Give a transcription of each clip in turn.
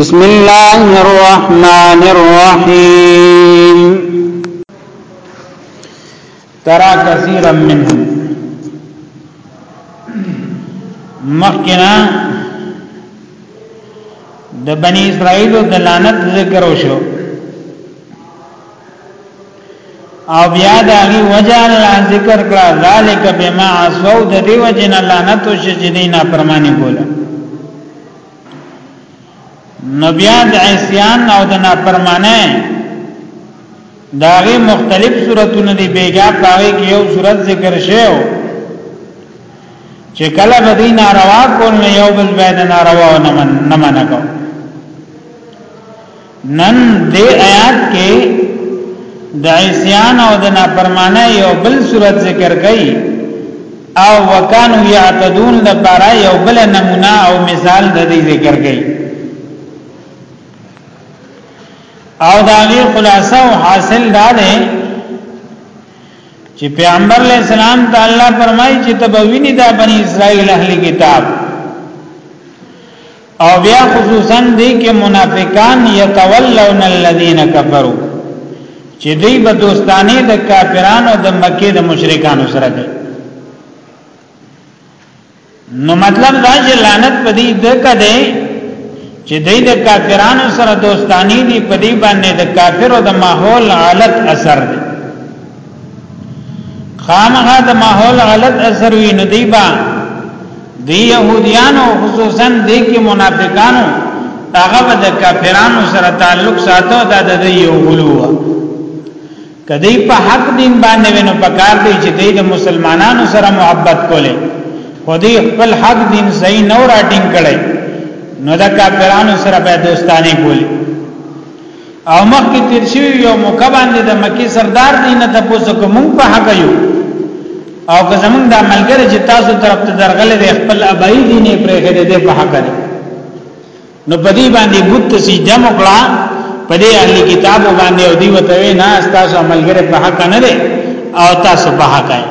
بسم الله الرحمن الرحيم ترى كثيرا منهم مخکنا د بنی اسرائیل د لعنت ذکر وشو او بیا دا غي وجه الله ذکر کړه ذالک بما عصوا د دی وجه نه لعنت شې دینه پرمانی کوله نو بیا د عصیان او د نافرمانه داغه مختلف صورتونه دی بیګا پاره کې یو صورت ذکر شیو چې کله بدی ناروا کول نه یو بل باندې ناروا نه من نه منکو نن دې آیات کې د عصيان او د نافرمانه یو بل صورت ذکر کړي او وکانو یعتدون د پارا یو بل نمونه او مثال د دې ذکر کړي او دا غي خلاصه او حاصل دا ده چې پیغمبر علیہ السلام ته الله فرمایي چې تبوینی دا بنی اسرائیل اهلی کتاب او بیا خصوصا دی کې منافقان یتولون الذین کفروا چې دوی به دوستانه د کافرانو د مکه د مشرکانو سره کوي نو مطلب دا چې لعنت په دې د کده چې دوی د کافرانو سره دوستانی دي په دې باندې د کافرو د ماحول حالت اثر دی خامغه د ماحول غلط اثر وی نو دی با د يهوديانو خصوصا د کې منافقانو هغه د کافرانو سره تعلق ساتو دا د یو غلو کدی په حق دین باندې ونه پکار دی چې د مسلمانانو سره محبت کوله خدای خپل حق دین صحیح نو راټینګ کړي نو دا کافرانو سره به دوستانه کوله او مخکې تیر شوی یو موقع باندې د مکی سردار دی نه تاسو کوم په حق یو او که زمونږ د عملګری چې تاسو طرف ته درغله د خپل ابای دی نه پرېږه دې په حق دی نو په دې باندې بوت سجده مکړه په دې اهل کتاب باندې او دی وته نه تاسو عملګری په حق نه دی او تاسو په حق دی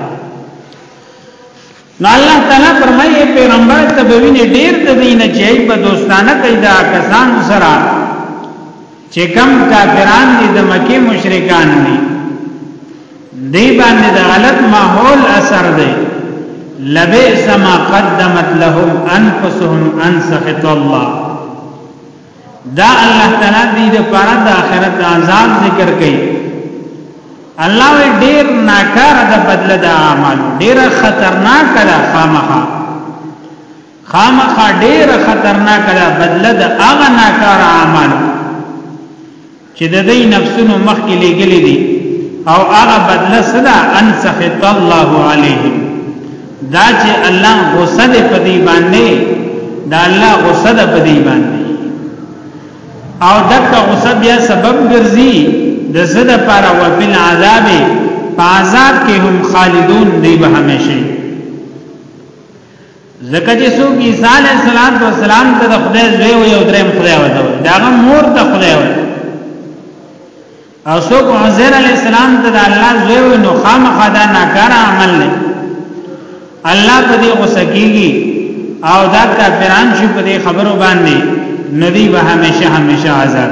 نو الله تعالی فرمایي پیغمبر ته به ویني ډیر د دینه چې په دوستانه کوي دا کسان سره چې کم کافران دي د مکه مشرکان دي دی باندې د غلط ماحول اثر دی لبئس ما قدمت لهم انفسهم ان سخط الله دا الله تعالی دې د پاره د آخرت د عذاب ذکر کوي الله وی ډیر ناکار د بدله د اعمال ډیر خطرناک ده خامخا خامخا ډیر خطرناک ده بدله د هغه ناکار اعمال چې د دې نفسونو مخ کې لګلې دي او هغه بدل صدا ان سخط الله عليهم دا چې الله غصه دې په دې باندې دا الله غصه دې په دې باندې او دغه غصه بیا سبب ګرځي د زده پر او بن عذاب په عذاب کې هم خالدون دی به همیشه ځکه چې څوک عیسی علیه السلام ته سلام ته د خدای زوی او یو دریم خدای وته داغه مور ته خدای وته او څوک عزیر علیه السلام ته د الله زوی نو خامخا دا ناکاره عمل دی الله په دې غوسه کیږي او دا کافران شي په دې خبرو باندې ندی به همیشه همیشه عذاب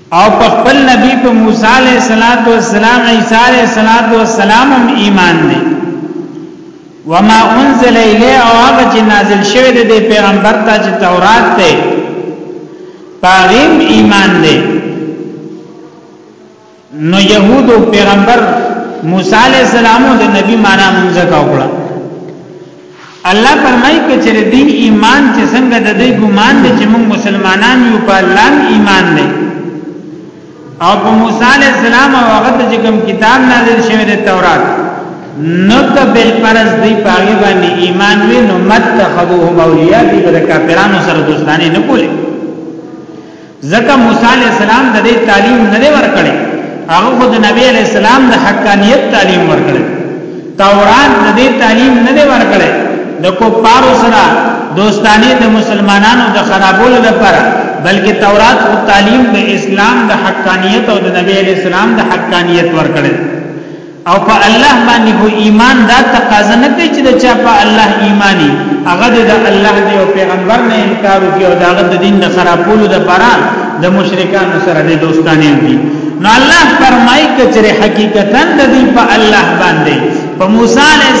او په خپل نبی په موسی علیه الصلاۃ والسلام عیسی علیه الصلاۃ والسلام هم ایمان دی وما انزل الیه او هغه چې نازل شوی دی پیغمبر ته چې تورات دی پاغیم ایمان دی نو يهود او پیغمبر موسی علیہ السلام د نبی معنا مونږه کاوړه الله فرمایي کچره دی ایمان چې څنګه د دې ګمان دي چې موږ مسلمانان یو په الله ایمان دی او په موسی علی السلام او هغه ته کوم کتاب نازل شوی دی تورات نو ته بل پرز دی پاغي باندې ایمان وی نو مت تخذوهم اولیاء دې د کافرانو سره دوستانه نه کولی ځکه موسی علی السلام د دې تعلیم نه دی ورکړی هغه خو د نبی علی السلام د حقانیت تعلیم ورکړی تورات د دې تعلیم نه دی ورکړی د کوپارو سره دوستانی د مسلمانانو د خرابولو لپاره بلکې تورات او تعلیم د اسلام د حقانیت او د نبی علی السلام د حقانیت ورکړی او په الله باندې خو ایمان دا تقاضا نه کوي چې د چا په الله ایمانی هغه د الله دی او پیغمبر نه انکار کوي او داغه د دین د خرابولو د پرا د مشرکانو سره د دوستانه دي نو الله فرمایي کچره حقیقتا د دې په الله باندې په موسی علیه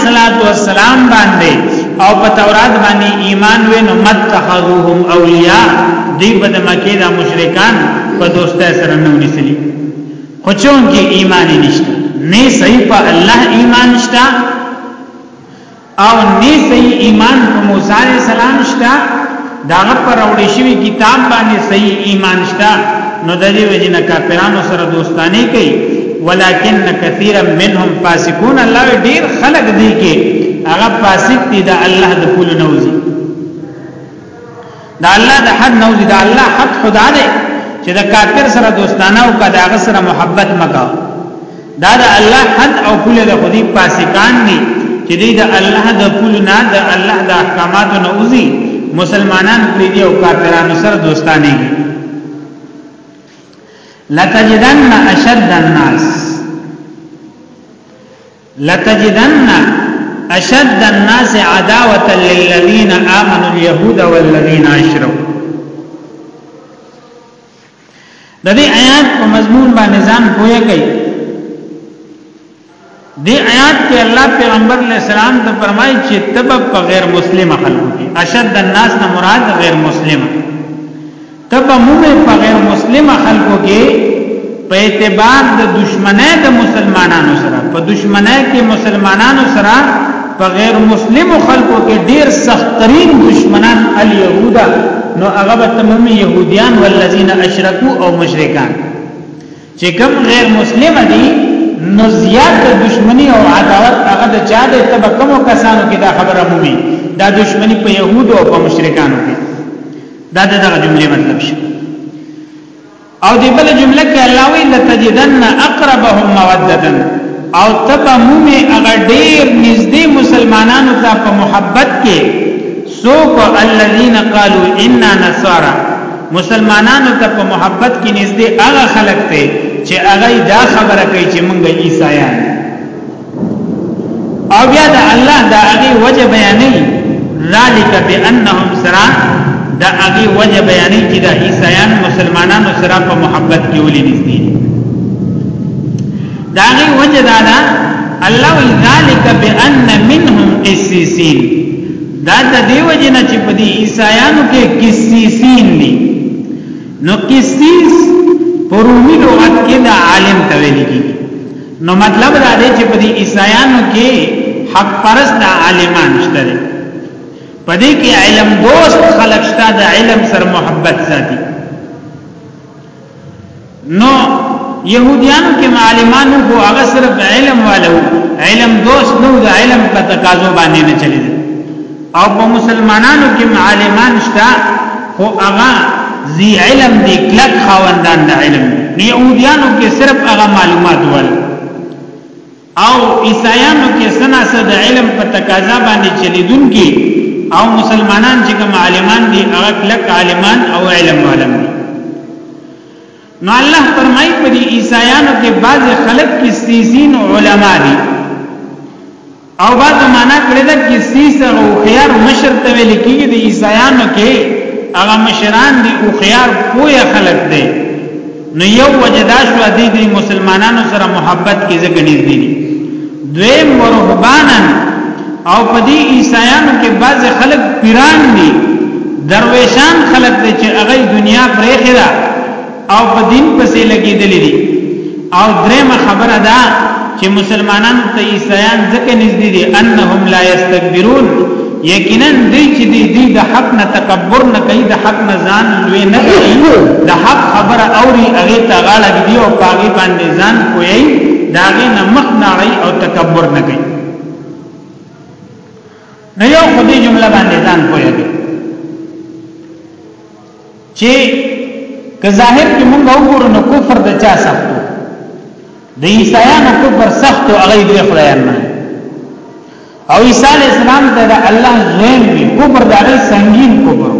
السلام باندې او په تورات باندې ایمان و نو مت تخذوهم اولیاء دی په دمکه د مشرکان په دوستۍ سره نو نسلی خو چونکی ایمان نشته نه صحیح په الله ایمان شته او نه صحیح ایمان په موسی علیہ السلام شته داغه پر وړي شوی کتاب باندې صحیح ایمان شته نو د دې وجنه کافرانو سره دوستانی کوي ولکن کثیر منهم فاسقون الله ډیر خلق دی کې هغه فاسق دي د الله د کول نوځي دا الله د حد نو دا الله حد خدا دی چې دا کافر سره دوستانه او کداغه سره محبت مکا دا د الله حد او کول د خودي پاسکان دي چې دوی د الله د کول نه د الله د احکاماتو نه اوزي مسلمانان پرې دی او کافرانو سره دوستانه دي لتجدن اشد الناس لتجدن اشد الناس عداوه للذین آمنوا اليهود والذین اشرکوا د دې آیات په مضمون باندې ځان پوهه کوي دې آیات کې الله پیغمبر علیہ السلام ته فرمایي چې تب په غیر مسلم خلکو کې اشد الناس نه مراد غیر مسلمه ته به مومې په غیر مسلم خلکو کې په اعتبار د دشمنه د مسلمانانو سره په دشمنه کې مسلمانانو سره په غیر مسلم خلکو کې ډیر سخت ترين دشمنان اليهود نو هغه به تمام يهوديان والذین اشرکوا او مشرکان چې کوم غیر مسلم دي نو زیات دشمنی او عداوت هغه د چا د تب کوم کسانو کې دا خبره مومي دا دشمنی په يهودو او په مشرکانو کې دا دغه جملې مطلب شو او دی بل جمله کې الله وی لتجدن اقربهم موده او تبا مومي هغه ډیر نږدې مسلمانانو ته په محبت کې سوق الذين قالوا اننا نصارى مسلمانانو ته په محبت کې نږدې هغه خلک ته چې هغه دا خبره کوي چې مونږ عیسایان او بیا د الله د هغه وجه بیانې ذالک بانهم سرا د هغه وجه بیانې چې د عیسایان مسلمانانو سره په محبت کې ولې نږدې دا هغه وجه دا ده الله ذالک بان منهم قسیسین دا د دې وجه نه چې په دې عیسایانو کې قسیسین دي نو قسیس پرومي لغت کې د عالم تویل کیږي نو مطلب دا دی چې په دې عیسایانو کې حق پرست عالمان شته دي په دې کې علم دوست خلک شته د علم سره محبت ساتي نو يهوديانو کې عالمانو کو هغه صرف علم والو علم دوست نو د علم په تقاضو باندې نه چلی او په مسلمانانو کې عالمان شته خو هغه ذی علم دی کلک خواندان د علم نه يهوديانو کې صرف هغه معلومات ول او عیسایانو کې سناسه د علم په تقاضا باندې چلیدون کې او مسلمانان چې کوم عالمان دي هغه کلک عالمان او علم عالم دي نو الله فرمایي په عیسایانو کې بعض خلک کې سیزین علما دي او بعض معنا کړی دا کیسیس هغه خيار مشر ته ویل کیږي د عیسایانو کې هغه مشران دي او خيار کوی خلق دی نو یو وجدا شو د دې مسلمانانو سره محبت کې ځکه نږدې دي دویم ورهبانن او په دې عیسایانو کې بعض خلک پیران دي درویشان خلک دي چې هغه دنیا پرې خلا او په دین پسې لګیدلې دي او درېمه خبره ده چې مسلمانانو ته عیسایان ځکه نږدې دي انهم لا یستكبرون یقینا دوی چې دوی دوی د حق نه تکبر نه کوي د حق نه ځان لوی نه کوي د حق خبره اوري هغه ته غاړه دی او پاګې باندې ځان کوي دا غي نه مخ نه او تکبر نه کوي نه یو خدای جمله باندې ځان کوي چې که ظاهر کې موږ وګورو نو کفر د چا سختو د عیسایانو کفر سختو هغه دوی خدایان نه او عیسی علی السلام ته د الله زویم وی کفر د هغه سنگین کفر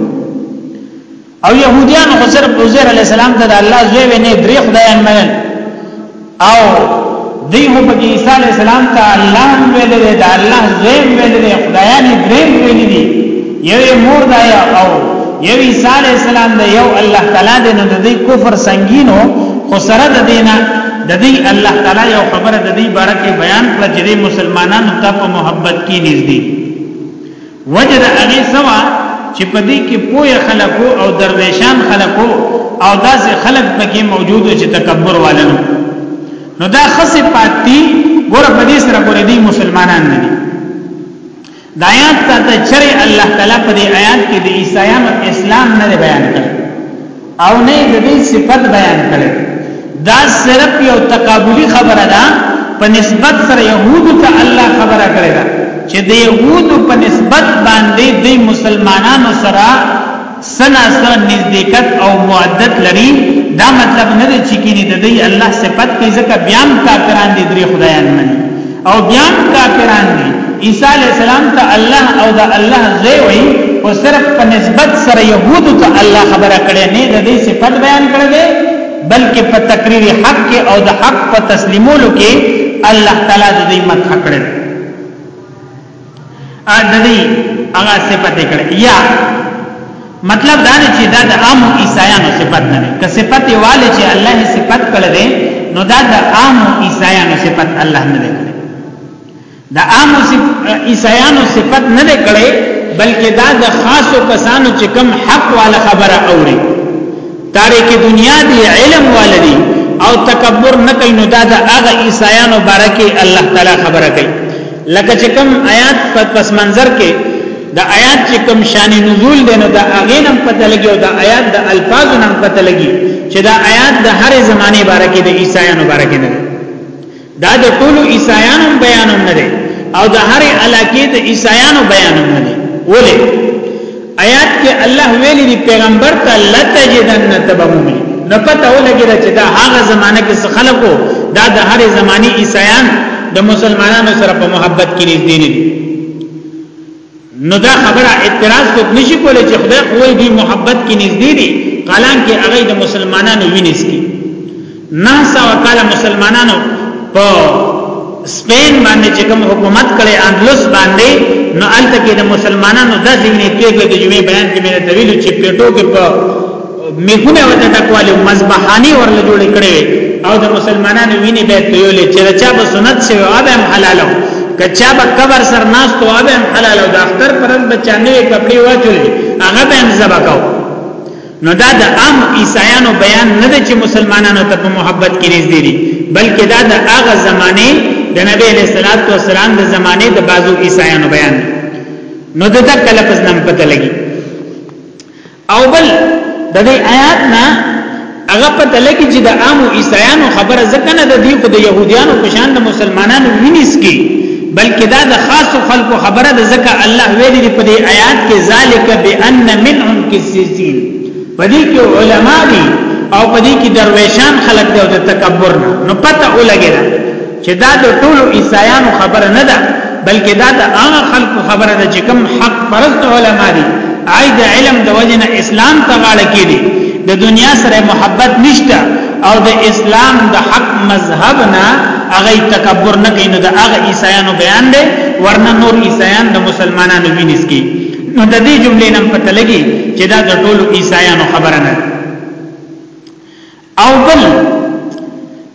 او يهوديان خو صرف عزير عليه السلام ته د الله زوی نه درې خدایان منل او دی خو پکې عیسی علی السلام ته الله ویل دی دا الله زوی ویل دی خدایان درې ویل دی یوې مور دا او یو عیسی علی السلام دی یو الله تعالی دی نو د دې کفر سنگینو خو سره د دینه د دې الله تعالی یو خبره د دې بارکه بیان کړ چې مسلمانانو ته په محبت کې نږدې وجه د هغې څه وه چې په دې کې پوه خلک او درویشان خلک او داسې خلک پکې موجود چې تکبر والن نو دا خصه پاتې ګور په دې سره ګور دي مسلمانان نه دي د آیات ته چرې الله تعالی په دې آیات کې د عیسایانو اسلام نه بیان کړ او نه د دې صفت بیان کړي دا صرف یو تقابلی خبره ده په نسبت سره يهود ته الله خبره کړې ده چې د يهود په نسبت باندې د مسلمانانو سره سنا سره نزدېکت او معدت لري دا مطلب نه دی چې کینی د دې الله صفت کې ځکه بیا هم کافران دي درې خدایان مني او بیا کافران دي عیسی علی السلام ته الله او د الله زوی وي او صرف په نسبت سره يهودو ته الله خبره کړې نه د دې صفت بیان کړې ده بلکې په تقریر حق کې او د حق په تسلیمولو کې الله تعالی د دې مدح کړې ا د دې هغه صفت کړه یا مطلب دا نه چې دا د عام عیسایانو صفت نه ده که صفت والے چې الله صفت کړه ده نو دا د عام عیسایانو صفت الله نه ده د عام عیسایانو صفت نه ده کړې بلکې دا د خاصو کسانو چې کم حق والا خبره اوري تاریخ دنیا دی علم والدی او تکبر نه کوي نو دا د هغه عیسایانو بارکه الله تعالی خبره کوي لکه چې کوم آیات په پس منظر کې د آیات چې کوم شان نزول دی نو د هغه نم پته لګي او د آیات د الفاظ نم پته لګي چې دا آیات د هر زمانه باره کې د عیسایانو باره کې نه دا د ټول عیسایانو بیانوم نه دی او د هر علاقې د عیسایانو بیانوم نه دی ولې آیات کې الله ویلي دی پیغمبر ته لتجدن تبمومي نه پته ولګی چې دا هغه زمانہ کې خلکو دا د هرې زماني عیسایان د مسلمانانو سره په محبت کې نږدې نه دي نو دا خبره اعتراض کوت نشي کولای چې خدای کوی دی محبت کې نږدې دي حالانکه هغه د مسلمانانو وینس کی نه سوا کال مسلمانانو په سپین باندې چې کوم حکومت کړي اندلس باندې نو الته کې د مسلمانانو د ځینې پیغله د جمعې بیان کې مې ته ویلو چې پیټو کې په میخونه وته ټکوالي مذبحاني ورل جوړ کړي او د مسلمانانو ویني به تویلې چې چا به سنت شي او به حلالو کچا به قبر سر ناس ته او به حلالو د اختر پرد بچانه کپڑے واچولې هغه به هم زبکاو نو دا د عام عیسایانو بیان نه دی چې مسلمانانو ته په محبت کې نږدې دي بلکې دا د هغه زمانه د نبی علیہ الصلوۃ والسلام د زمانه د بازو عیسایانو بیان دی نو د تک لفظ نم پته لګي او بل د دې آیات نه هغه پته لګي چې د عام عیسایانو خبره ځکه نه د دې خو د يهوديانو په شان د مسلمانانو وینیس کې بلکې دا د خاص خلکو خبره ده ځکه الله ویلي دی په دې آیات کې ذالک بان منهم قسیسین په دې کې علما دي او په دې کې درویشان خلک دی او د تکبر نه نو پته ولګی دا چې دا د ټولو عیسایانو خبره نه ده بلکې دا د هغه خلکو خبره ده چې کوم حق پرست علما دي عید علم د وجنه اسلام ته غاړه کړي د دنیا سره محبت نشته او د اسلام د حق مذهب نه هغه تکبر نه کوي نو د هغه عیسایانو بیان دی ورنه نور عیسایان د مسلمانانو وینس کی نو د دې جملې نن پته لګي چې دا د ټولو عیسایانو خبره نه او بل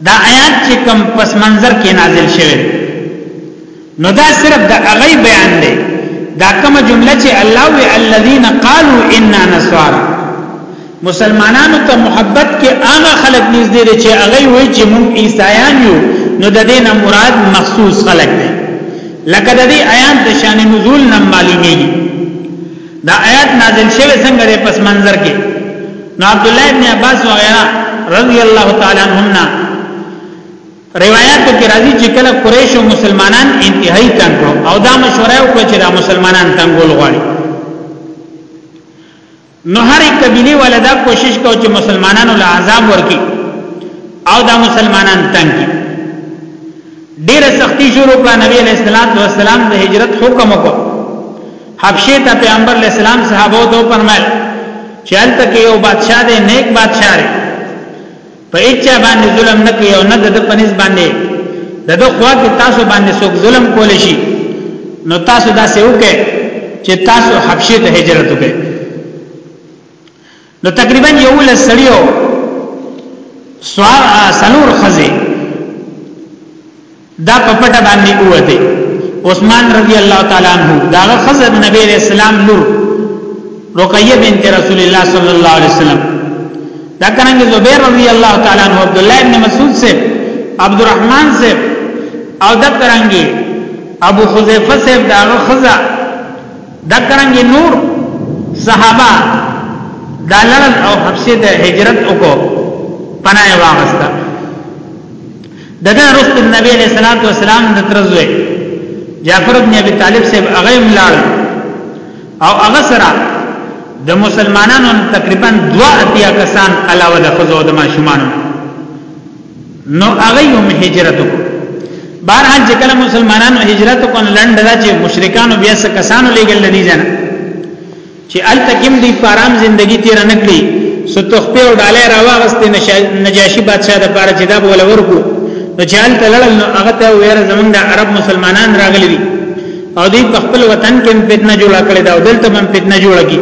دا آیات چې کوم پس منظر کې نازل شوه نو دا صرف د هغه بیان دی دا کومه جمله چې الله وی الذين قالوا اننا نصارى مسلمانانو ته محبت کې هغه خلک نږدې دي چې هغه وی چې مونږ عیسایان یو نو د دې نه مراد مخصوص خلک دي لکه د دې آیات د شان نزول نه معلومیږي دا آیات نازل شوه څنګه د پس منظر کې نو عبد الله ابن عباس وغيرها رضی الله تعالی عنهم روایتو کې راځي چې کله قریش او مسلمانان انتهایی تنګ کړو او دا مشوره وکړه چې دا مسلمانان تنګول غواړي نو هرې قبيله ولدا کوشش کو چې مسلمانانو له عذاب ورکي او دا مسلمانان تنګ کی ډیره سختی شروع کړه نبی علیہ الصلوۃ والسلام د هجرت حکم وکړ حبشه ته پیغمبر علیہ السلام صحابه ته فرمایل چې الته کې یو بادشاہ دی نیک بادشاہ دی په اچا باندې ظلم نه کوي او نه د پنځ باندې د د خوا کې تاسو باندې څوک ظلم کول شي نو تاسو دا سه وکړئ چې تاسو حبشه ته هجرت وکړئ نو تقریبا یو لسړیو سوار سلور خزه دا په پټه باندې وته عثمان رضی الله تعالی عنہ دا خزر نبی رسول الله لور رقیه بنت رسول الله صلی الله علیه وسلم دا څنګه زبیر رضی الله تعالی عنہ عبد الله ابن مسعود سے عبد الرحمن سے او دا څنګه ابو خزیفه سے دا خزا دا څنګه نور صحابه دا لړل او حبشه ته هجرت وکړو پناه واغسته دنه رست نبی علیہ الصلوۃ والسلام د ترزوی جعفر ابن ابي طالب صاحب هغه ملال او هغه سره د مسلمانانو تقریبا دوا اتیا کسان علاوه د خزو د ماشومان نو هغه هم هجرت وکړ بهرحال چې کله مسلمانانو هجرت وکړ لنډه چې مشرکانو بیا څه کسانو لګل لدی ځنه چې الته کوم دی پارام زندگی تیر نه کړی سو تخپه او ډالې راوغسته نجاشي بادشاہ د پاره چې دا بوله ورکو نو چې الته لړل نو هغه ته ویل زمونږ د عرب مسلمانان راغلي دي او دوی په خپل وطن کې فتنه جوړ کړې دا او دلته هم فتنه جوړ کی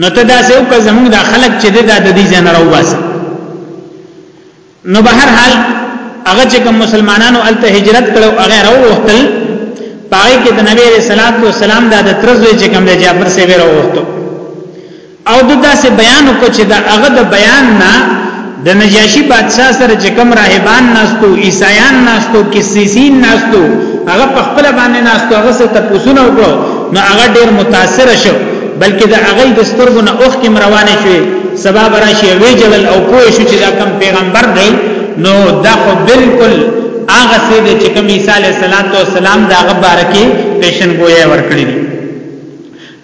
نو ته دا سه او که زمونږ د خلک چې د دې ځنه راوباسي نو به هر حال هغه چې کوم مسلمانانو الته هجرت کړو هغه راووتل پای کې د نبی رسول الله سلام د ترزوی چې کوم د جعفر سی ویرو وخت او د داسې بیان کو چې دا هغه د بیان نه د نجاشي بادشاہ سره چې کوم راهبان ناستو عیسایان ناستو کسیسین ناستو هغه په خپل باندې ناستو هغه څه تاسو نه وکړو نو هغه ډیر متاثر شو بلکې د هغه د سترګو نه اوخ کې روانې شوې سبا براشي وی جلل او پوه شو چې دا کم پیغمبر دی نو دا خو بالکل هغه سي د چې کوم عیسی علی السلام دا غبارکه پیشن گویا ورکړي دي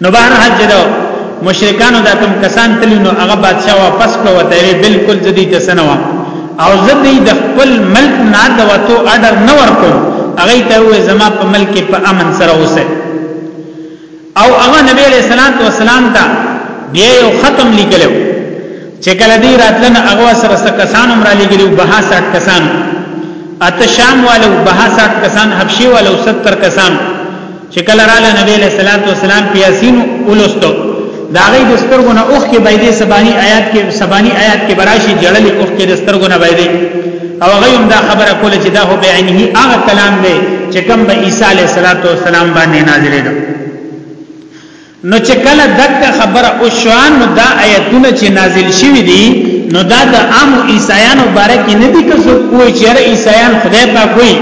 نو بهر حج دا مشرکانو دا کم کسان تللی نو هغه بادشاہ واپس کړو ته بالکل جدي تسنوا او زدي د خپل ملک نه د وته اډر نه ورکو هغه ته زما په ملک په امن سره اوسه او هغه نبی علیہ الصلوۃ والسلام ته بیا یو ختم لیکلو چې کله دی راتلنه هغه سره څه کسان عمر لګلو به 60 کسان اتشام والو به 60 کسان حبشي والو 70 کسان چې کله رااله نبی علیہ الصلوۃ والسلام پیاسین اولستو دا غي د سترګونه اوخ کې بيدې سبانی آیات کې سبانی آیات کې براشي جړلې اوخ کې د سترګونه بيدې او غيوم دا خبره کوله چې دا هو بعینه هغه کلام دی چې کوم به عیسی علیه السلام باندې نازلې ده نو چې کله دک خبره او شوان نو دا آیتونه چې نازل شوی دي نو دا د عام عیسایانو باره کې نه دي که څوک کوی چې هر عیسایان خدای پاک وي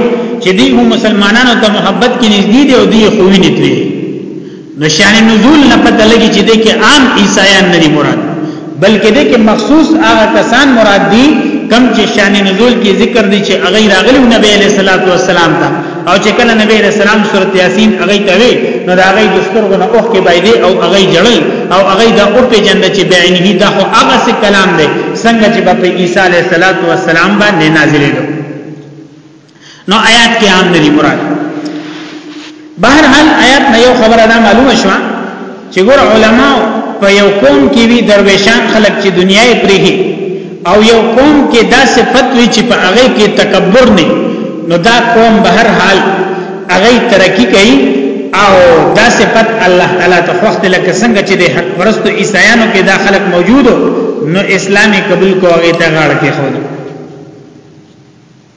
چې دوی مسلمانانو ته محبت کې نږدې دي او دوی خوینې دي نو شان نزول نه پته لګي چې دې کې عام عیسایان نه دي مراد بلکې دې کې مخصوص هغه کسان مراد دي کم چې شان نزول کې ذکر دي چې هغه راغلي نبی علیہ الصلوۃ والسلام ته او چې کله نبی علیہ السلام سورۃ یاسین هغه ته وی نو دا هغه د سترګو نه اوخ کې بایدي او هغه جړل او هغه دا او په جند چې بعینه دا خو هغه څه کلام دی څنګه چې په عیسی علیہ الصلوۃ والسلام باندې نازلې دو نو آیات کې عام ندی مراد بهر حال آیات نه یو خبره دا معلومه شوه چې ګور علما په یو قوم کې وی درویشان خلک چې دنیا یې پریږي او یو قوم کې دا صفت وی چې په هغه کې تکبر نه نو دا قوم به هر حال هغه ترقی کوي او دا صفت الله تعالی ته وخت لکه څنګه چې د حق پرستو عیسایانو کې دا خلک موجودو نو اسلامي قبول کوغه ته غاړه کې خو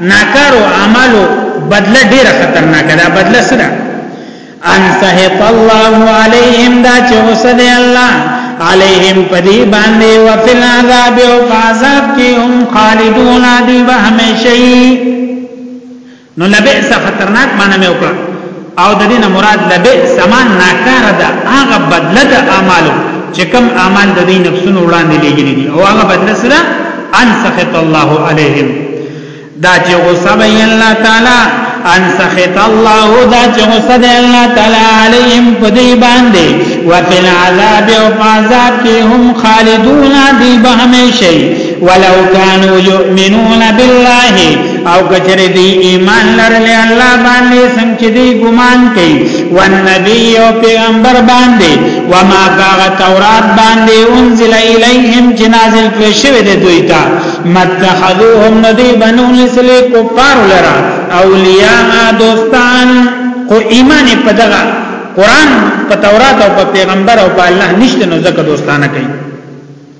ناکارو اعمالو بدله ډیره خطرناکه ده بدله سره ان سهط الله عليهم دا چې وسد الله عليهم پدی باندې او فل عذاب او عذاب کې هم خالدون دی به همیشئ نو لبئس خطرناک معنی مې وکړه او د دې نه مراد لبه سما ناکار ده هغه بدله د اعمالو چې کوم اعمال د دې نفسونو وړاندې لګیلي دي او هغه بدله سره ان سخط الله عليهم دا چې غصه به الله تعالی ان سخط الله دا چې غصه ده الله تعالی عليهم په دې باندې وفي العذاب او عذاب کې هم خالدون دي به همیشه ولو كانوا يؤمنون بالله او کچره دی ایمان لرلی الله باندې سم چې دی ګمان کوي والنبي او پیغمبر باندې وما باغ تورات باندې انزل الیهم چې نازل کړی شوی دی دوی ته متخذوهم ندی بنو نسل کفار لرا اولیاء دوستان خو ایمان په دغه قران په تورات او په پیغمبر او په الله نشته نو ځکه دوستانه کوي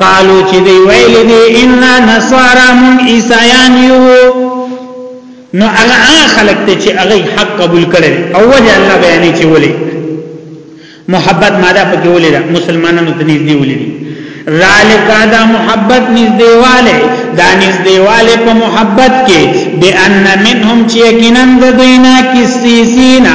قالو چې دی ویل دی ان نصارا من عیسایان یو نو هغه خلک ته چې هغه حق قبول کړي او وجه الله بیانې چې ولي محبت ماده پکې ولې ده مسلمانانو ته نږدې ولې دي ذالک دا محبت نږدېواله دا نږدېواله په محبت کې بان منهم چې یقینا د دوینا کسیسینا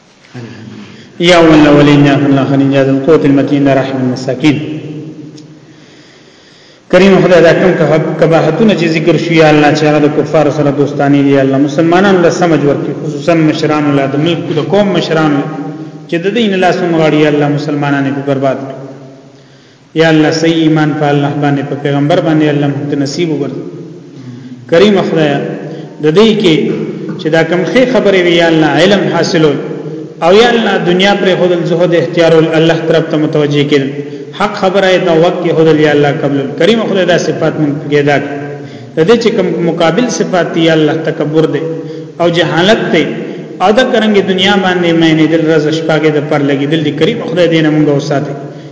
يا أول الأولين يا آخر الآخرين يا ذا القوة المتين يا رحم المساكين کریم خدای دا کوم کباحتونه چې ذکر شو یا الله چې هغه د کفار سره دوستانی دی الله مسلمانانو له سمج ورکړي خصوصا مشران له د ملک د قوم مشران چې د دین له سم غاړي الله مسلمانانو په برباد کړي یا الله صحیح ایمان په الله باندې په پیغمبر باندې الله مونږ نصیب وګرځي کریم خدای د دې کې چې دا کم خې خبرې وی یا الله علم حاصلو او یا الله دنیا پر خودل زهد اختیار الله طرف ته متوجه کړي حق خبره دا وخت کې خودل یا الله قبل کریم خدای دا صفات مونږ کې دا د دې چې کوم مقابل صفات دی الله تکبر دی او جهالت دی او دا کرنګي دنیا باندې مې نه دل رز شپاګه د پر لګي دل دی کریم خدای دې نه مونږ وساته